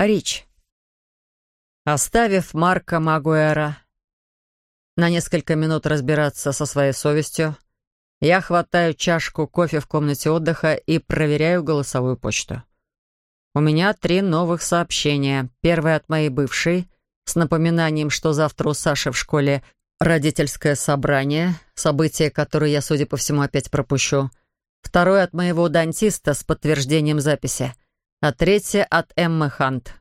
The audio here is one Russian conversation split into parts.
Рич. Оставив Марка Магуэра на несколько минут разбираться со своей совестью, я хватаю чашку кофе в комнате отдыха и проверяю голосовую почту. У меня три новых сообщения. Первое от моей бывшей, с напоминанием, что завтра у Саши в школе родительское собрание, событие, которое я, судя по всему, опять пропущу. Второе от моего дантиста с подтверждением записи. А третье от Эммы Хант.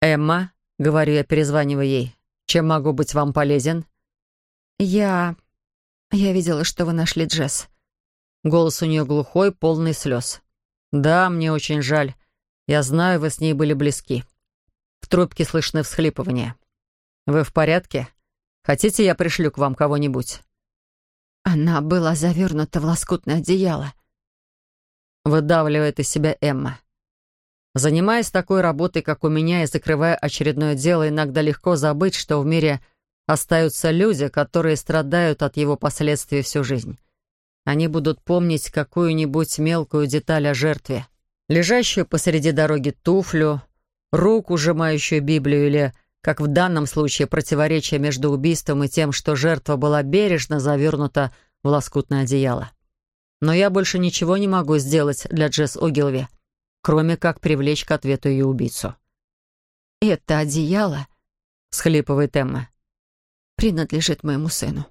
«Эмма», — говорю я, перезванивая ей, — «чем могу быть вам полезен?» «Я... я видела, что вы нашли Джесс». Голос у нее глухой, полный слез. «Да, мне очень жаль. Я знаю, вы с ней были близки». В трубке слышны всхлипывания. «Вы в порядке? Хотите, я пришлю к вам кого-нибудь?» Она была завернута в лоскутное одеяло. Выдавливает из себя Эмма. Занимаясь такой работой, как у меня, и закрывая очередное дело, иногда легко забыть, что в мире остаются люди, которые страдают от его последствий всю жизнь. Они будут помнить какую-нибудь мелкую деталь о жертве. Лежащую посреди дороги туфлю, руку, сжимающую Библию или, как в данном случае, противоречие между убийством и тем, что жертва была бережно завернута в лоскутное одеяло. Но я больше ничего не могу сделать для Джесс Огилви, кроме как привлечь к ответу ее убийцу. «Это одеяло», — схлипывает Эмма, — «принадлежит моему сыну».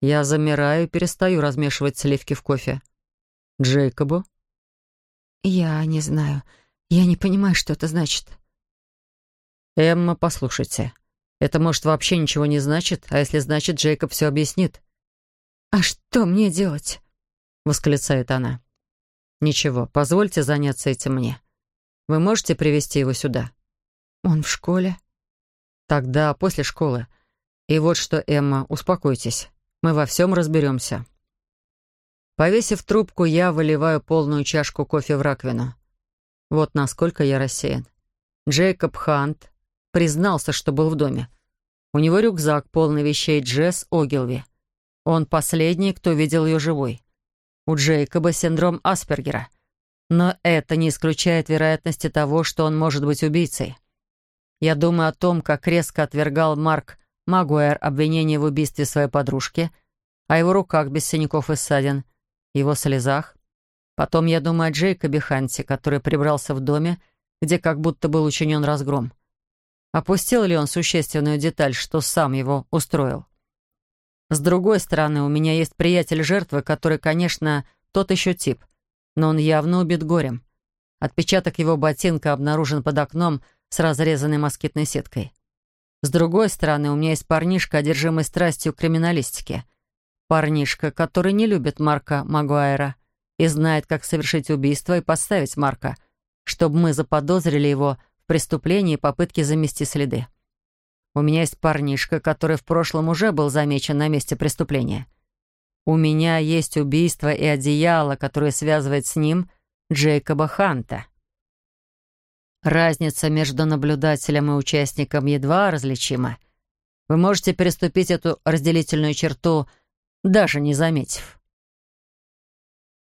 Я замираю и перестаю размешивать сливки в кофе. Джейкобу? Я не знаю. Я не понимаю, что это значит. Эмма, послушайте. Это может вообще ничего не значит, а если значит, Джейкоб все объяснит. «А что мне делать?» — восклицает она. «Ничего, позвольте заняться этим мне. Вы можете привести его сюда?» «Он в школе?» «Тогда после школы. И вот что, Эмма, успокойтесь. Мы во всем разберемся. Повесив трубку, я выливаю полную чашку кофе в раковину. Вот насколько я рассеян. Джейкоб Хант признался, что был в доме. У него рюкзак, полный вещей Джесс Огилви. Он последний, кто видел ее живой. У Джейкоба синдром Аспергера. Но это не исключает вероятности того, что он может быть убийцей. Я думаю о том, как резко отвергал Марк Магуэр обвинение в убийстве своей подружки, о его руках без синяков и ссадин, его слезах. Потом я думаю о Джейкобе Ханте, который прибрался в доме, где как будто был учинен разгром. Опустил ли он существенную деталь, что сам его устроил? С другой стороны, у меня есть приятель жертвы, который, конечно, тот еще тип, но он явно убит горем. Отпечаток его ботинка обнаружен под окном с разрезанной москитной сеткой. С другой стороны, у меня есть парнишка, одержимый страстью к криминалистике. Парнишка, который не любит Марка Магуайра и знает, как совершить убийство и подставить Марка, чтобы мы заподозрили его в преступлении и попытке замести следы. У меня есть парнишка, который в прошлом уже был замечен на месте преступления. У меня есть убийство и одеяло, которое связывает с ним Джейкоба Ханта. Разница между наблюдателем и участником едва различима. Вы можете переступить эту разделительную черту, даже не заметив.